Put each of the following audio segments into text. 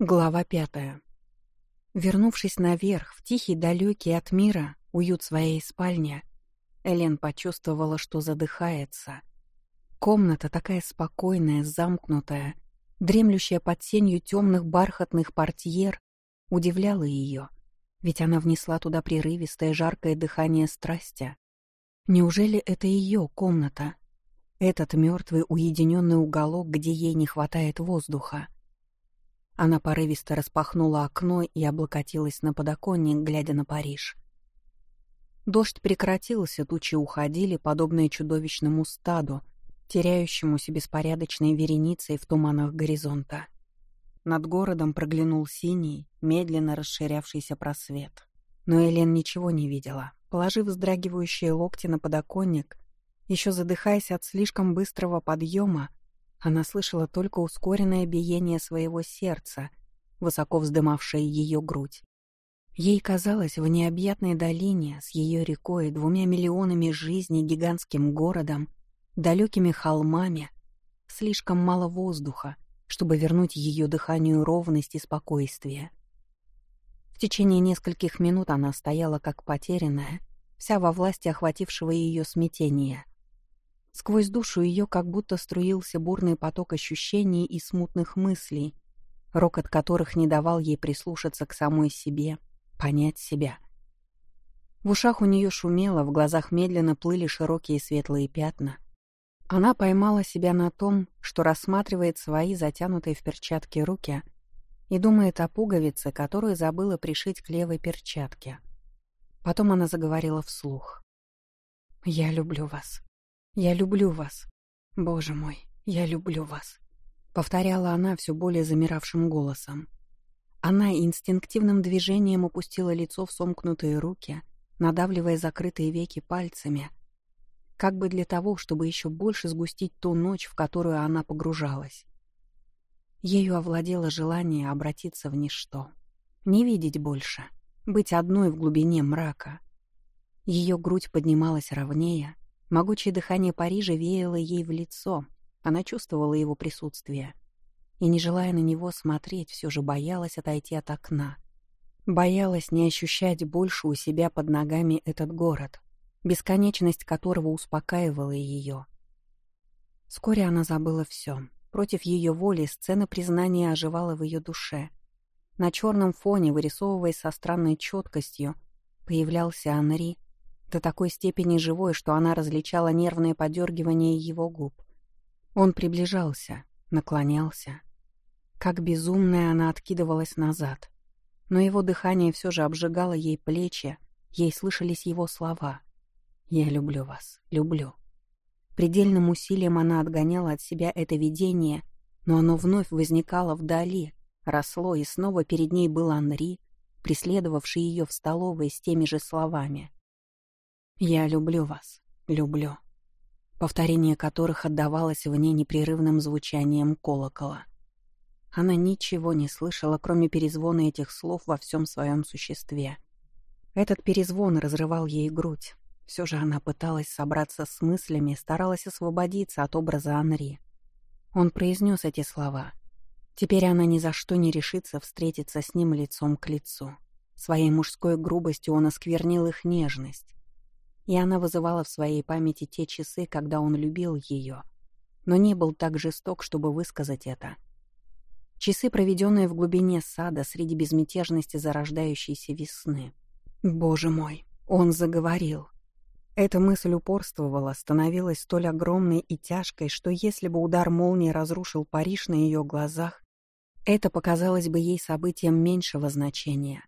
Глава пятая. Вернувшись наверх, в тихий, далекий от мира, уют своей спальни, Элен почувствовала, что задыхается. Комната такая спокойная, замкнутая, дремлющая под сенью темных бархатных портьер, удивляла ее, ведь она внесла туда прерывистое жаркое дыхание страсти. Неужели это ее комната? Этот мертвый уединенный уголок, где ей не хватает воздуха? Она порывисто распахнула окно и облокотилась на подоконник, глядя на Париж. Дождь прекратился, тучи уходили, подобные чудовищному стаду, теряющемуся беспорядочной вереницей в туманах горизонта. Над городом проглянул синий, медленно расширявшийся просвет. Но Элен ничего не видела. Положив вздрагивающие локти на подоконник, еще задыхаясь от слишком быстрого подъема, она слышала только ускоренное биение своего сердца, высоко вздымавшее ее грудь. Ей казалось, в необъятной долине с ее рекой, двумя миллионами жизней, гигантским городом, далекими холмами, слишком мало воздуха, чтобы вернуть ее дыханию ровность и спокойствие. В течение нескольких минут она стояла как потерянная, вся во власти охватившего ее смятения. Сквозь душу ее как будто струился бурный поток ощущений и смутных мыслей, рокот которых не давал ей прислушаться к самой себе, понять себя. В ушах у нее шумело, в глазах медленно плыли широкие светлые пятна. Она поймала себя на том, что рассматривает свои затянутые в перчатки руки и думает о пуговице, которую забыла пришить к левой перчатке. Потом она заговорила вслух. «Я люблю вас. «Я люблю вас. Боже мой, я люблю вас», — повторяла она все более замиравшим голосом. Она инстинктивным движением опустила лицо в сомкнутые руки, надавливая закрытые веки пальцами, как бы для того, чтобы еще больше сгустить ту ночь, в которую она погружалась. Ею овладело желание обратиться в ничто, не видеть больше, быть одной в глубине мрака. Ее грудь поднималась ровнее, Могучее дыхание Парижа веяло ей в лицо. Она чувствовала его присутствие. И, не желая на него смотреть, все же боялась отойти от окна. Боялась не ощущать больше у себя под ногами этот город, бесконечность которого успокаивала ее. Вскоре она забыла все. Против ее воли сцена признания оживала в ее душе. На черном фоне, вырисовываясь со странной четкостью, появлялся Анри — до такой степени живой, что она различала нервное подергивание его губ. Он приближался, наклонялся. Как безумная она откидывалась назад. Но его дыхание все же обжигало ей плечи, ей слышались его слова. «Я люблю вас, люблю». Предельным усилием она отгоняла от себя это видение, но оно вновь возникало вдали, росло, и снова перед ней был Анри, преследовавший ее в столовой с теми же словами — «Я люблю вас, люблю», повторение которых отдавалось в ней непрерывным звучанием колокола. Она ничего не слышала, кроме перезвона этих слов во всем своем существе. Этот перезвон разрывал ей грудь. Все же она пыталась собраться с мыслями, старалась освободиться от образа Анри. Он произнес эти слова. Теперь она ни за что не решится встретиться с ним лицом к лицу. Своей мужской грубостью он осквернил их нежность и она вызывала в своей памяти те часы, когда он любил ее, но не был так жесток, чтобы высказать это. Часы, проведенные в глубине сада среди безмятежности зарождающейся весны. Боже мой, он заговорил. Эта мысль упорствовала, становилась столь огромной и тяжкой, что если бы удар молнии разрушил Париж на ее глазах, это показалось бы ей событием меньшего значения —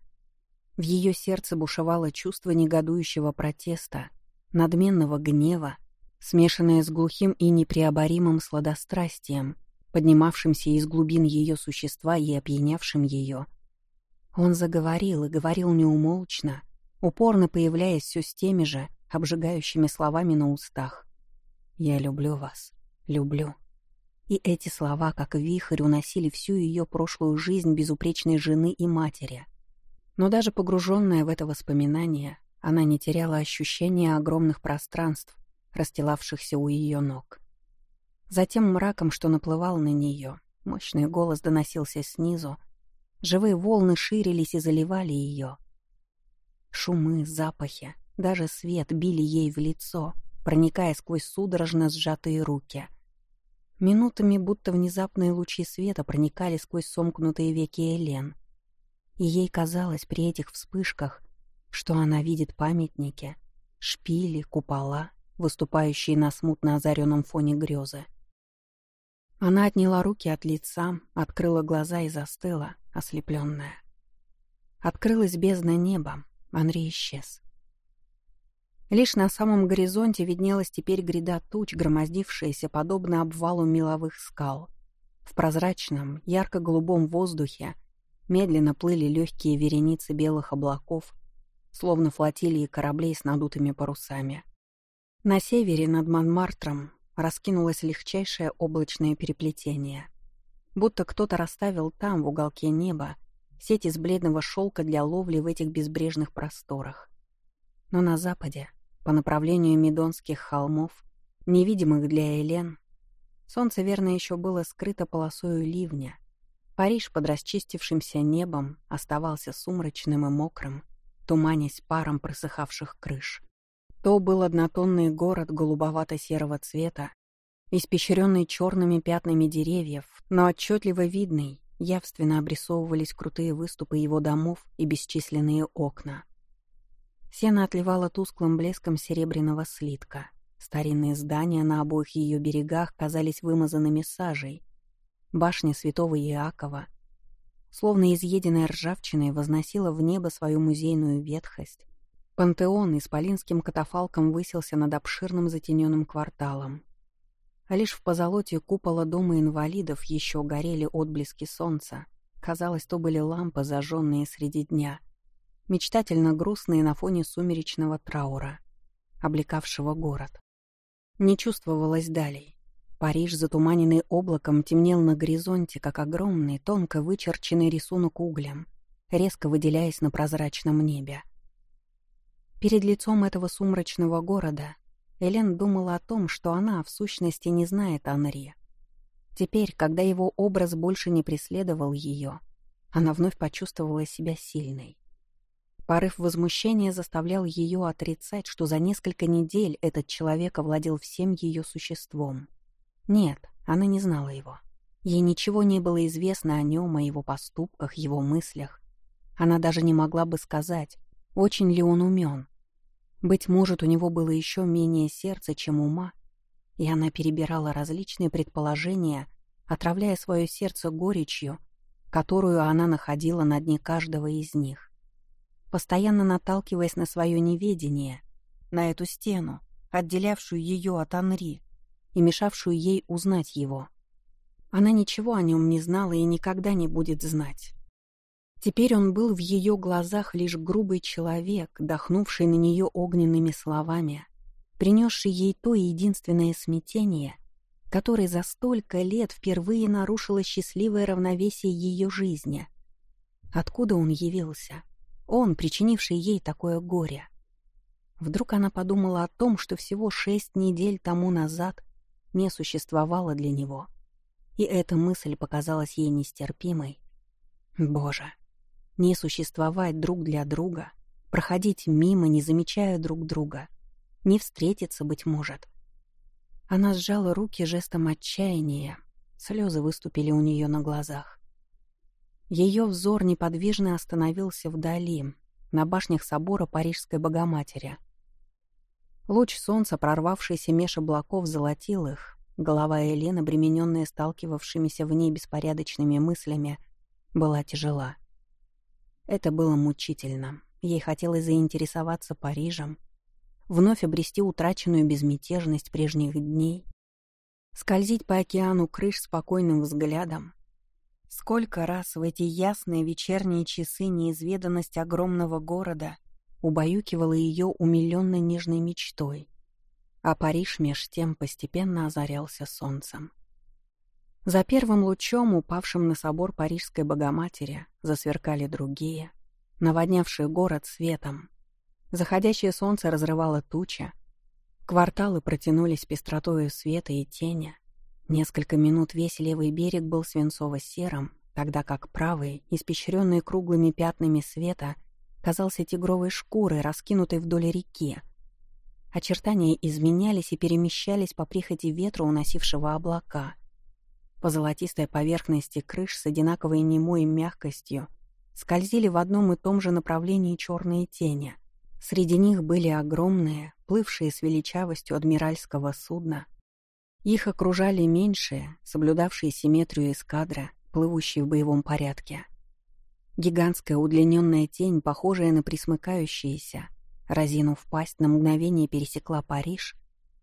в ее сердце бушевало чувство негодующего протеста, надменного гнева, смешанное с глухим и непреоборимым сладострастием, поднимавшимся из глубин ее существа и опьянявшим ее. Он заговорил и говорил неумолчно, упорно появляясь все с теми же обжигающими словами на устах. «Я люблю вас, люблю». И эти слова, как вихрь, уносили всю ее прошлую жизнь безупречной жены и матери. Но даже погруженная в это воспоминание, она не теряла ощущения огромных пространств, расстилавшихся у ее ног. Затем мраком, что наплывал на нее, мощный голос доносился снизу, Живые волны ширились и заливали ее. Шумы, запахи, даже свет били ей в лицо, проникая сквозь судорожно сжатые руки. Минутами будто внезапные лучи света проникали сквозь сомкнутые веки Элен. И ей казалось при этих вспышках, что она видит памятники, шпили, купола, выступающие на смутно озаренном фоне грезы. Она отняла руки от лица, открыла глаза и застыла, ослепленная. Открылась бездна неба, Анри исчез. Лишь на самом горизонте виднелась теперь гряда туч, громоздившаяся подобно обвалу меловых скал. В прозрачном, ярко-голубом воздухе медленно плыли легкие вереницы белых облаков, словно флотилии кораблей с надутыми парусами. На севере над Монмартром раскинулось легчайшее облачное переплетение. Будто кто-то расставил там, в уголке неба, сеть из бледного шелка для ловли в этих безбрежных просторах. Но на западе, по направлению Медонских холмов, невидимых для Элен, солнце верно еще было скрыто полосою ливня. Париж под расчистившимся небом оставался сумрачным и мокрым, туманясь паром просыхавших крыш. То был однотонный город голубовато-серого цвета, испещренный черными пятнами деревьев, но отчетливо видный, явственно обрисовывались крутые выступы его домов и бесчисленные окна. Сено отливало тусклым блеском серебряного слитка. Старинные здания на обоих ее берегах казались вымазанными сажей. Башня святого Иакова, словно изъеденная ржавчиной, возносила в небо свою музейную ветхость, Пантеон исполинским катафалком высился над обширным затененным кварталом. А лишь в позолоте купола дома инвалидов еще горели отблески солнца. Казалось, то были лампы, зажженные среди дня, мечтательно грустные на фоне сумеречного траура, облекавшего город. Не чувствовалось далей. Париж, затуманенный облаком, темнел на горизонте, как огромный, тонко вычерченный рисунок углем, резко выделяясь на прозрачном небе. Перед лицом этого сумрачного города Элен думала о том, что она, в сущности, не знает Анри. Теперь, когда его образ больше не преследовал ее, она вновь почувствовала себя сильной. Порыв возмущения заставлял ее отрицать, что за несколько недель этот человек овладел всем ее существом. Нет, она не знала его. Ей ничего не было известно о нем, о его поступках, его мыслях. Она даже не могла бы сказать, очень ли он умен, быть может, у него было еще менее сердца, чем ума, и она перебирала различные предположения, отравляя свое сердце горечью, которую она находила на дне каждого из них. Постоянно наталкиваясь на свое неведение, на эту стену, отделявшую ее от Анри и мешавшую ей узнать его. Она ничего о нем не знала и никогда не будет знать. Теперь он был в ее глазах лишь грубый человек, дохнувший на нее огненными словами, принесший ей то единственное смятение, которое за столько лет впервые нарушило счастливое равновесие ее жизни. Откуда он явился? Он, причинивший ей такое горе. Вдруг она подумала о том, что всего шесть недель тому назад не существовало для него. И эта мысль показалась ей нестерпимой. Боже, не существовать друг для друга, проходить мимо, не замечая друг друга, не встретиться, быть может. Она сжала руки жестом отчаяния, слезы выступили у нее на глазах. Ее взор неподвижно остановился вдали, на башнях собора Парижской Богоматери. Луч солнца, прорвавшийся меж облаков, золотил их. Голова Елены, обремененная сталкивавшимися в ней беспорядочными мыслями, была тяжела. Это было мучительно. Ей хотелось заинтересоваться Парижем, вновь обрести утраченную безмятежность прежних дней, скользить по океану крыш спокойным взглядом. Сколько раз в эти ясные вечерние часы неизведанность огромного города убаюкивала ее умиленно нежной мечтой, а Париж меж тем постепенно озарялся солнцем. За первым лучом, упавшим на собор Парижской Богоматери, засверкали другие, наводнявшие город светом. Заходящее солнце разрывало туча. Кварталы протянулись пестротою света и тени. Несколько минут весь левый берег был свинцово-серым, тогда как правый, испещренный круглыми пятнами света, казался тигровой шкурой, раскинутой вдоль реки. Очертания изменялись и перемещались по прихоти ветра, уносившего облака. По золотистой поверхности крыш с одинаковой немой мягкостью скользили в одном и том же направлении черные тени. Среди них были огромные, плывшие с величавостью адмиральского судна. Их окружали меньшие, соблюдавшие симметрию эскадра, плывущие в боевом порядке. Гигантская удлиненная тень, похожая на присмыкающиеся, разинув пасть, на мгновение пересекла Париж,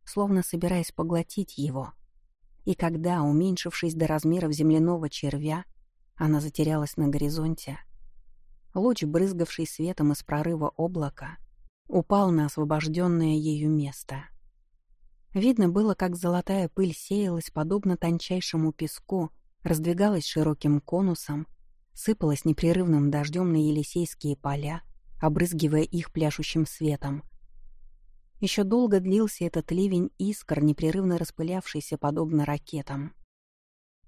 словно собираясь поглотить его. И когда, уменьшившись до размеров земляного червя, она затерялась на горизонте, луч, брызгавший светом из прорыва облака, упал на освобожденное ею место. Видно было, как золотая пыль сеялась, подобно тончайшему песку, раздвигалась широким конусом, сыпалась непрерывным дождем на Елисейские поля, обрызгивая их пляшущим светом. Еще долго длился этот ливень искр, непрерывно распылявшийся подобно ракетам.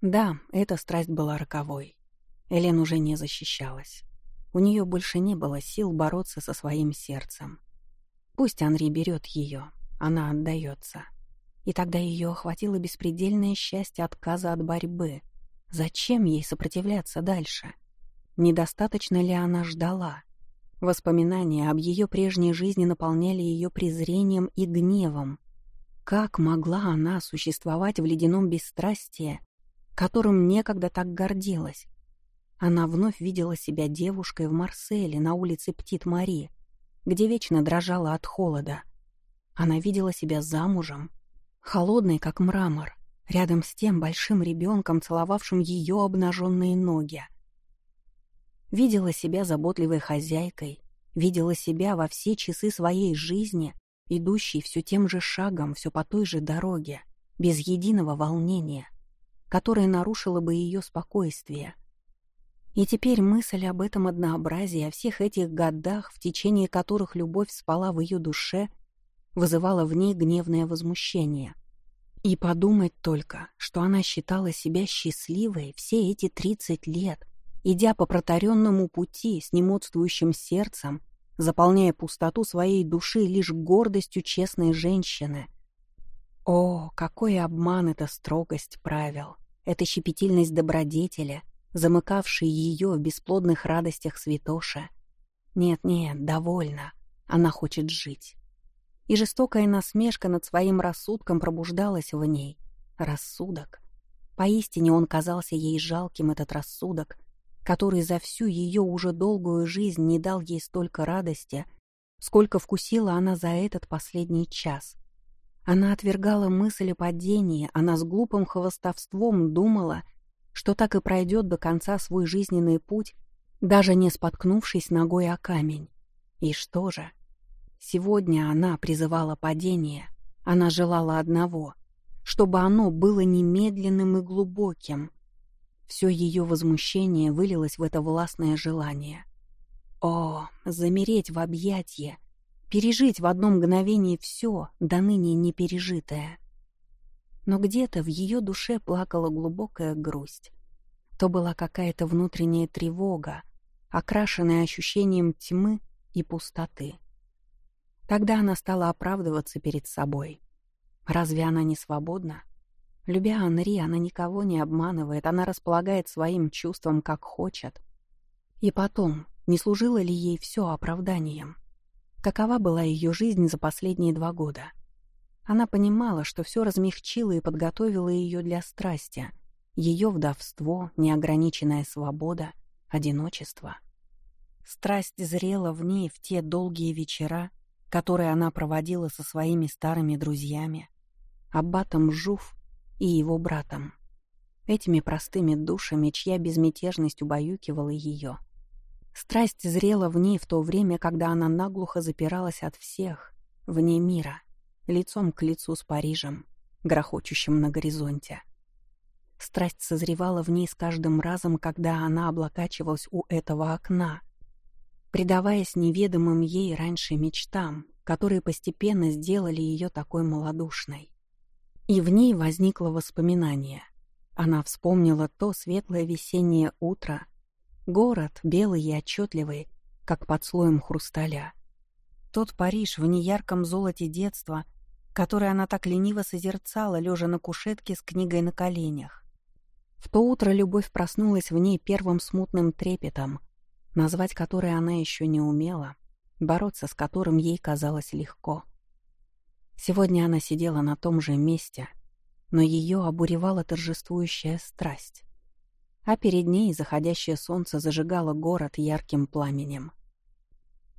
Да, эта страсть была роковой. Элен уже не защищалась. У нее больше не было сил бороться со своим сердцем. Пусть Анри берет ее, она отдается. И тогда ее охватило беспредельное счастье отказа от борьбы. Зачем ей сопротивляться дальше? Недостаточно ли она ждала? Воспоминания об ее прежней жизни наполняли ее презрением и гневом. Как могла она существовать в ледяном бесстрастии, которым некогда так гордилась? Она вновь видела себя девушкой в Марселе на улице Птит-Мари, где вечно дрожала от холода. Она видела себя замужем, холодной, как мрамор, рядом с тем большим ребенком, целовавшим ее обнаженные ноги. Видела себя заботливой хозяйкой, видела себя во все часы своей жизни, идущей все тем же шагом, все по той же дороге, без единого волнения, которое нарушило бы ее спокойствие. И теперь мысль об этом однообразии, о всех этих годах, в течение которых любовь спала в ее душе, вызывала в ней гневное возмущение. И подумать только, что она считала себя счастливой все эти тридцать лет, идя по протаренному пути с немодствующим сердцем, заполняя пустоту своей души лишь гордостью честной женщины. О, какой обман эта строгость правил, эта щепетильность добродетеля, замыкавшей ее в бесплодных радостях святоша. Нет-нет, довольно, она хочет жить. И жестокая насмешка над своим рассудком пробуждалась в ней. Рассудок. Поистине он казался ей жалким, этот рассудок — который за всю ее уже долгую жизнь не дал ей столько радости, сколько вкусила она за этот последний час. Она отвергала мысль о падении, она с глупым хвостовством думала, что так и пройдет до конца свой жизненный путь, даже не споткнувшись ногой о камень. И что же? Сегодня она призывала падение, она желала одного — чтобы оно было немедленным и глубоким — все ее возмущение вылилось в это властное желание. О, замереть в объятье, пережить в одно мгновение все, до ныне не пережитое. Но где-то в ее душе плакала глубокая грусть. То была какая-то внутренняя тревога, окрашенная ощущением тьмы и пустоты. Тогда она стала оправдываться перед собой. Разве она не свободна? Любя Анри, она никого не обманывает, она располагает своим чувством, как хочет. И потом, не служило ли ей все оправданием? Какова была ее жизнь за последние два года? Она понимала, что все размягчило и подготовило ее для страсти. Ее вдовство, неограниченная свобода, одиночество. Страсть зрела в ней в те долгие вечера, которые она проводила со своими старыми друзьями. Аббатом Жуф и его братом. Этими простыми душами, чья безмятежность убаюкивала ее. Страсть зрела в ней в то время, когда она наглухо запиралась от всех, вне мира, лицом к лицу с Парижем, грохочущим на горизонте. Страсть созревала в ней с каждым разом, когда она облокачивалась у этого окна, предаваясь неведомым ей раньше мечтам, которые постепенно сделали ее такой малодушной. И в ней возникло воспоминание. Она вспомнила то светлое весеннее утро, город белый и отчетливый, как под слоем хрусталя. Тот Париж в неярком золоте детства, который она так лениво созерцала, лежа на кушетке с книгой на коленях. В то утро любовь проснулась в ней первым смутным трепетом, назвать который она еще не умела, бороться с которым ей казалось легко. Сегодня она сидела на том же месте, но ее обуревала торжествующая страсть. А перед ней заходящее солнце зажигало город ярким пламенем.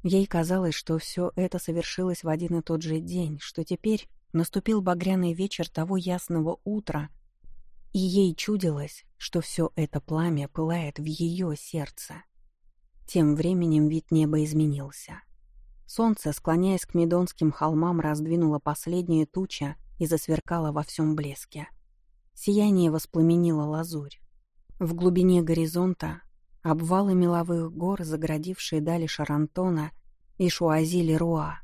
Ей казалось, что все это совершилось в один и тот же день, что теперь наступил багряный вечер того ясного утра, и ей чудилось, что все это пламя пылает в ее сердце. Тем временем вид неба изменился. Солнце, склоняясь к Медонским холмам, раздвинуло последние тучи и засверкало во всем блеске. Сияние воспламенило лазурь. В глубине горизонта обвалы меловых гор, заградившие дали Шарантона и Шуазили-Руа,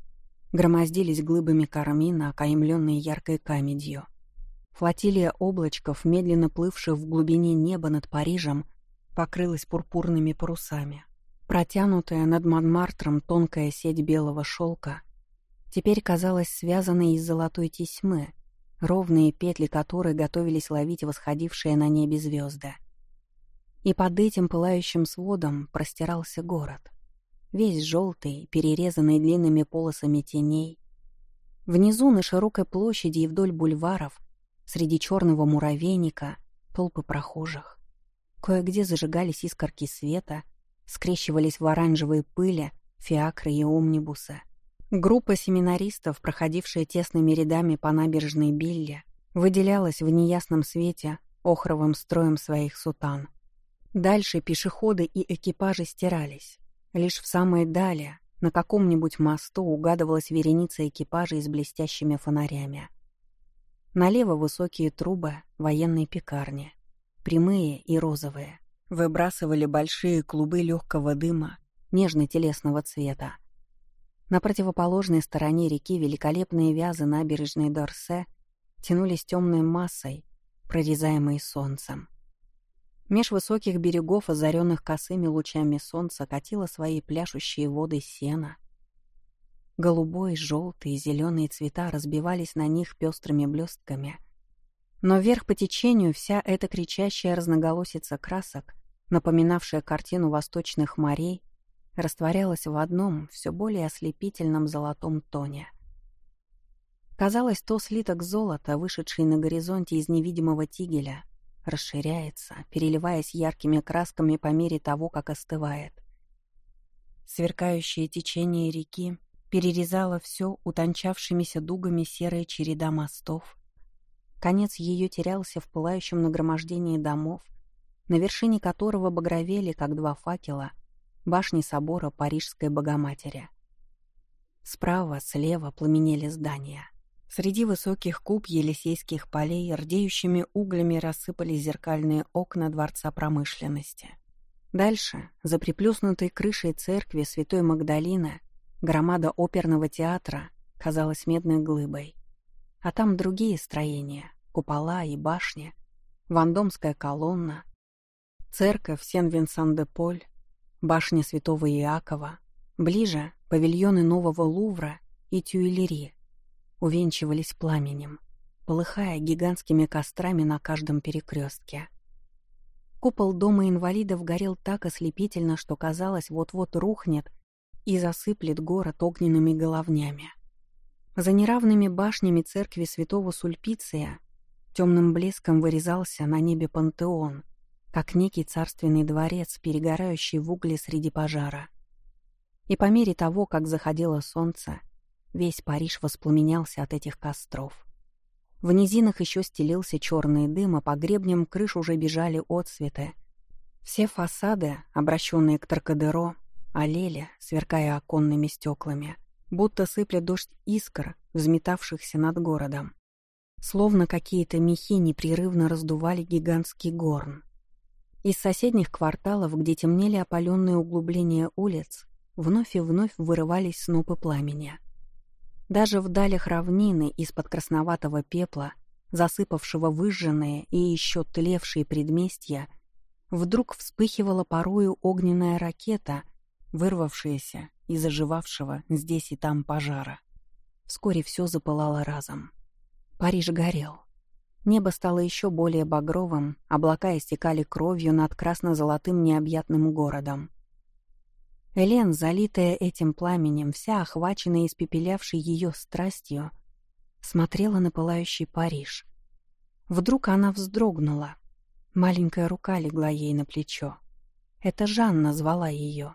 громоздились глыбами кармина, окаймленные яркой камедью. Флотилия облачков, медленно плывших в глубине неба над Парижем, покрылась пурпурными парусами. Протянутая над Монмартром тонкая сеть белого шелка теперь казалась связанной из золотой тесьмы, ровные петли которой готовились ловить восходившие на небе звезды. И под этим пылающим сводом простирался город. Весь желтый, перерезанный длинными полосами теней. Внизу, на широкой площади и вдоль бульваров, среди черного муравейника, толпы прохожих. Кое-где зажигались искорки света — скрещивались в оранжевой пыли фиакры и омнибусы. Группа семинаристов, проходившая тесными рядами по набережной Билли, выделялась в неясном свете охровым строем своих сутан. Дальше пешеходы и экипажи стирались. Лишь в самой дали, на каком-нибудь мосту, угадывалась вереница экипажей с блестящими фонарями. Налево высокие трубы военной пекарни, прямые и розовые, выбрасывали большие клубы легкого дыма нежно-телесного цвета. На противоположной стороне реки великолепные вязы набережной Дорсе тянулись темной массой, прорезаемой солнцем. Меж высоких берегов, озаренных косыми лучами солнца, катило свои пляшущие воды сена. Голубой, желтый и зеленые цвета разбивались на них пестрыми блестками. Но вверх по течению вся эта кричащая разноголосица красок напоминавшая картину восточных морей, растворялась в одном, все более ослепительном золотом тоне. Казалось, то слиток золота, вышедший на горизонте из невидимого тигеля, расширяется, переливаясь яркими красками по мере того, как остывает. Сверкающее течение реки перерезало все утончавшимися дугами серая череда мостов. Конец ее терялся в пылающем нагромождении домов — на вершине которого багровели, как два факела, башни собора Парижской Богоматери. Справа, слева пламенели здания. Среди высоких куб Елисейских полей рдеющими углями рассыпались зеркальные окна Дворца промышленности. Дальше, за приплюснутой крышей церкви Святой Магдалины, громада оперного театра казалась медной глыбой. А там другие строения, купола и башни, Вандомская колонна, Церковь Сен-Винсан-де-Поль, башня Святого Иакова, ближе — павильоны Нового Лувра и Тюильри, увенчивались пламенем, полыхая гигантскими кострами на каждом перекрестке. Купол дома инвалидов горел так ослепительно, что казалось, вот-вот рухнет и засыплет город огненными головнями. За неравными башнями церкви святого Сульпиция темным блеском вырезался на небе пантеон, как некий царственный дворец, перегорающий в угле среди пожара. И по мере того, как заходило солнце, весь Париж воспламенялся от этих костров. В низинах еще стелился черный дым, а по гребням крыш уже бежали отсветы. Все фасады, обращенные к Таркадеро, олели, сверкая оконными стеклами, будто сыпля дождь искр, взметавшихся над городом. Словно какие-то мехи непрерывно раздували гигантский горн. Из соседних кварталов, где темнели опаленные углубления улиц, вновь и вновь вырывались снопы пламени. Даже в далях равнины из-под красноватого пепла засыпавшего выжженные и еще тлевшие предместья, вдруг вспыхивала порою огненная ракета, вырвавшаяся из оживавшего здесь и там пожара. Вскоре все запылало разом. Париж горел. Небо стало еще более багровым, облака истекали кровью над красно-золотым необъятным городом. Элен, залитая этим пламенем, вся охваченная испепелявшей ее страстью, смотрела на пылающий Париж. Вдруг она вздрогнула. Маленькая рука легла ей на плечо. Это Жанна звала ее.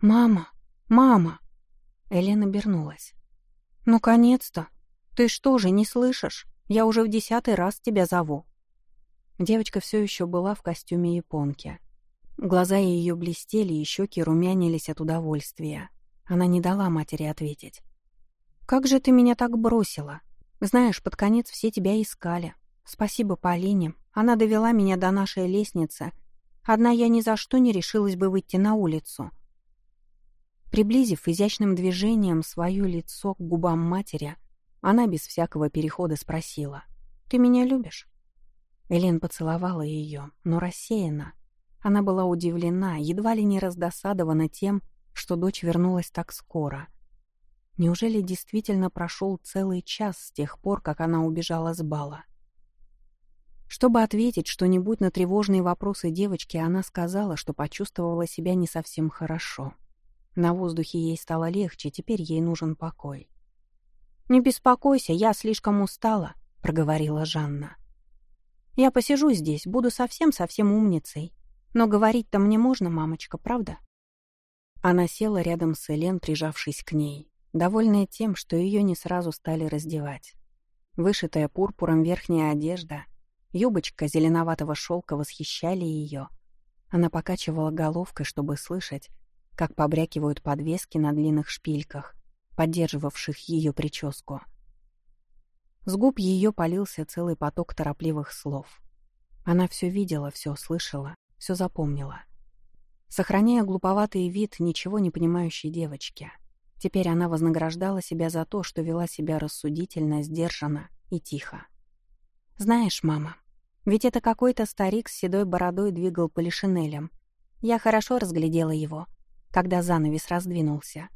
«Мама! Мама!» Элен обернулась. «Ну, конец-то! Ты что же, не слышишь? Я уже в десятый раз тебя зову». Девочка все еще была в костюме японки. Глаза ее блестели, и щеки румянились от удовольствия. Она не дала матери ответить. «Как же ты меня так бросила? Знаешь, под конец все тебя искали. Спасибо Полине. Она довела меня до нашей лестницы. Одна я ни за что не решилась бы выйти на улицу». Приблизив изящным движением свое лицо к губам матери, она без всякого перехода спросила. «Ты меня любишь?» Элен поцеловала ее, но рассеяна. Она была удивлена, едва ли не раздосадована тем, что дочь вернулась так скоро. Неужели действительно прошел целый час с тех пор, как она убежала с бала? Чтобы ответить что-нибудь на тревожные вопросы девочки, она сказала, что почувствовала себя не совсем хорошо. На воздухе ей стало легче, теперь ей нужен покой. «Не беспокойся, я слишком устала», — проговорила Жанна. «Я посижу здесь, буду совсем-совсем умницей. Но говорить-то мне можно, мамочка, правда?» Она села рядом с Элен, прижавшись к ней, довольная тем, что ее не сразу стали раздевать. Вышитая пурпуром верхняя одежда, юбочка зеленоватого шелка восхищали ее. Она покачивала головкой, чтобы слышать, как побрякивают подвески на длинных шпильках, поддерживавших ее прическу. С губ ее полился целый поток торопливых слов. Она все видела, все слышала, все запомнила. Сохраняя глуповатый вид ничего не понимающей девочки, теперь она вознаграждала себя за то, что вела себя рассудительно, сдержанно и тихо. «Знаешь, мама, ведь это какой-то старик с седой бородой двигал полишинелем. Я хорошо разглядела его, когда занавес раздвинулся.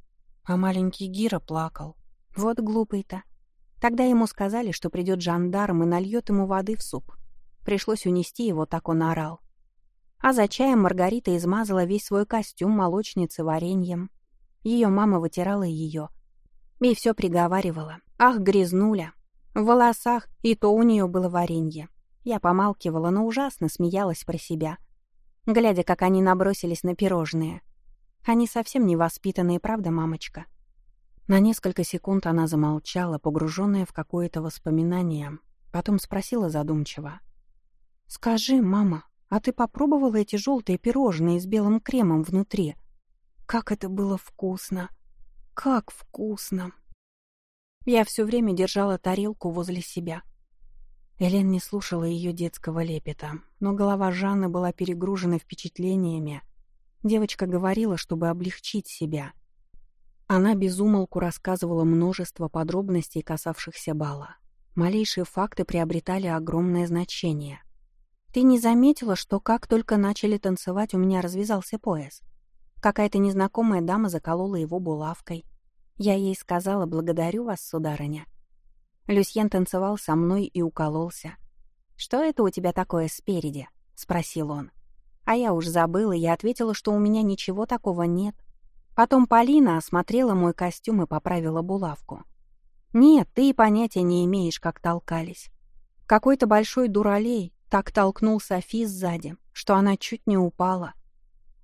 А маленький Гира плакал. Вот глупый-то. Тогда ему сказали, что придет жандарм и нальет ему воды в суп. Пришлось унести его, так он орал. А за чаем Маргарита измазала весь свой костюм молочницы вареньем. Ее мама вытирала ее. И все приговаривала. «Ах, грязнуля!» В волосах и то у нее было варенье. Я помалкивала, но ужасно смеялась про себя, глядя, как они набросились на пирожные. Они совсем невоспитанные, правда, мамочка?» На несколько секунд она замолчала, погруженная в какое-то воспоминание, потом спросила задумчиво. «Скажи, мама, а ты попробовала эти желтые пирожные с белым кремом внутри? Как это было вкусно! Как вкусно!» Я все время держала тарелку возле себя. Элен не слушала ее детского лепета, но голова Жанны была перегружена впечатлениями, Девочка говорила, чтобы облегчить себя. Она безумолку рассказывала множество подробностей, касавшихся бала. Малейшие факты приобретали огромное значение. «Ты не заметила, что как только начали танцевать, у меня развязался пояс? Какая-то незнакомая дама заколола его булавкой. Я ей сказала «благодарю вас, сударыня». Люсьен танцевал со мной и укололся. «Что это у тебя такое спереди?» — спросил он. А я уж забыла, я ответила, что у меня ничего такого нет. Потом Полина осмотрела мой костюм и поправила булавку. «Нет, ты и понятия не имеешь, как толкались. Какой-то большой дуралей так толкнул Софи сзади, что она чуть не упала.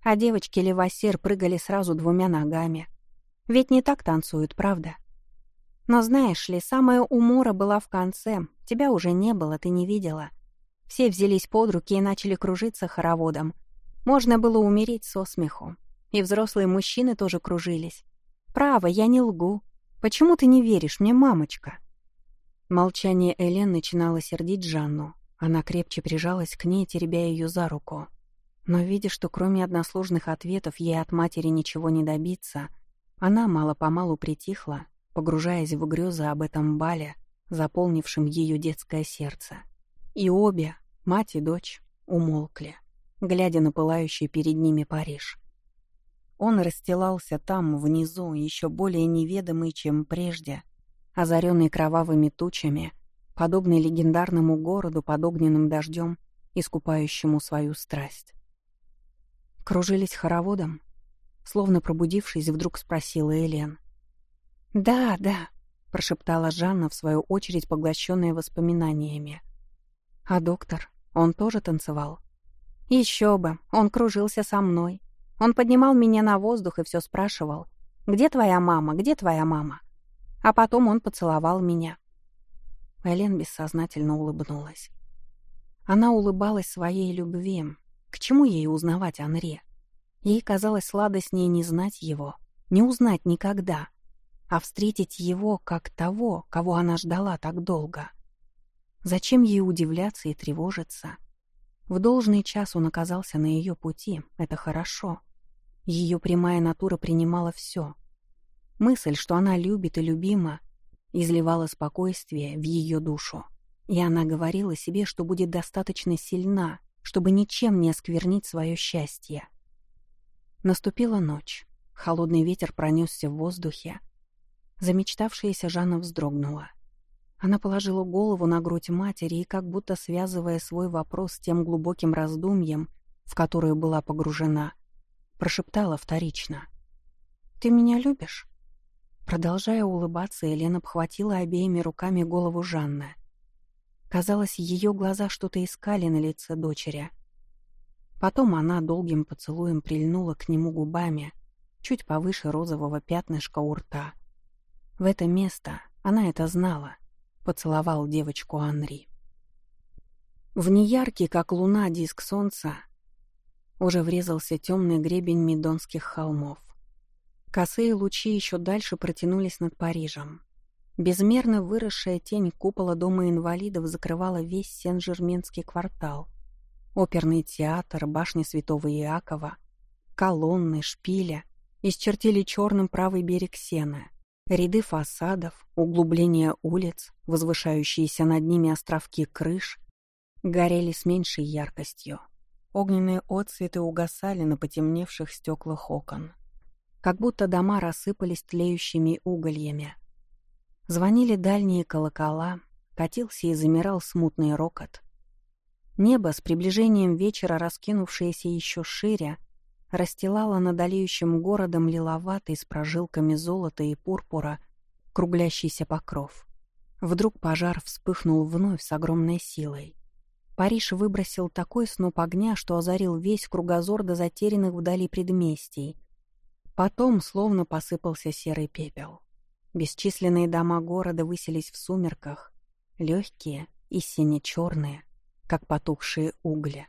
А девочки Левасер прыгали сразу двумя ногами. Ведь не так танцуют, правда? Но знаешь ли, самая умора была в конце. Тебя уже не было, ты не видела. Все взялись под руки и начали кружиться хороводом. Можно было умереть со смеху. И взрослые мужчины тоже кружились. «Право, я не лгу. Почему ты не веришь мне, мамочка?» Молчание Элен начинало сердить Жанну. Она крепче прижалась к ней, теребя ее за руку. Но, видя, что кроме односложных ответов ей от матери ничего не добиться, она мало-помалу притихла, погружаясь в грезы об этом бале, заполнившим ее детское сердце. И обе, мать и дочь, умолкли, глядя на пылающий перед ними Париж. Он расстилался там, внизу, еще более неведомый, чем прежде, озаренный кровавыми тучами, подобный легендарному городу под огненным дождем, искупающему свою страсть. Кружились хороводом, словно пробудившись, вдруг спросила Элен. «Да, да», — прошептала Жанна, в свою очередь поглощенная воспоминаниями. «А доктор, он тоже танцевал?» «Еще бы, он кружился со мной. Он поднимал меня на воздух и все спрашивал. «Где твоя мама? Где твоя мама?» А потом он поцеловал меня. Элен бессознательно улыбнулась. Она улыбалась своей любви. К чему ей узнавать Анре? Ей казалось сладостнее не знать его, не узнать никогда, а встретить его как того, кого она ждала так долго. Зачем ей удивляться и тревожиться? В должный час он оказался на ее пути, это хорошо. Ее прямая натура принимала все. Мысль, что она любит и любима, изливала спокойствие в ее душу. И она говорила себе, что будет достаточно сильна, чтобы ничем не осквернить свое счастье. Наступила ночь. Холодный ветер пронесся в воздухе. Замечтавшаяся Жанна вздрогнула. Она положила голову на грудь матери и, как будто связывая свой вопрос с тем глубоким раздумьем, в которое была погружена, прошептала вторично. «Ты меня любишь?» Продолжая улыбаться, Елена обхватила обеими руками голову Жанны. Казалось, ее глаза что-то искали на лице дочери — Потом она долгим поцелуем прильнула к нему губами, чуть повыше розового пятнышка у рта. В это место, она это знала, поцеловал девочку Анри. В неяркий, как луна, диск солнца уже врезался темный гребень Медонских холмов. Косые лучи еще дальше протянулись над Парижем. Безмерно выросшая тень купола дома инвалидов закрывала весь Сен-Жерменский квартал — Оперный театр, башни Святого Иакова, колонны, шпиля исчертили черным правый берег Сены. Ряды фасадов, углубления улиц, возвышающиеся над ними островки крыш, горели с меньшей яркостью. Огненные отцветы угасали на потемневших стеклах окон. Как будто дома рассыпались тлеющими угольями. Звонили дальние колокола, катился и замирал смутный рокот. Небо, с приближением вечера раскинувшееся еще шире, расстилало над олеющим городом лиловатый с прожилками золота и пурпура круглящийся покров. Вдруг пожар вспыхнул вновь с огромной силой. Париж выбросил такой сноп огня, что озарил весь кругозор до затерянных вдали предместий. Потом словно посыпался серый пепел. Бесчисленные дома города высились в сумерках, легкие и сине-черные — как потухшие угли.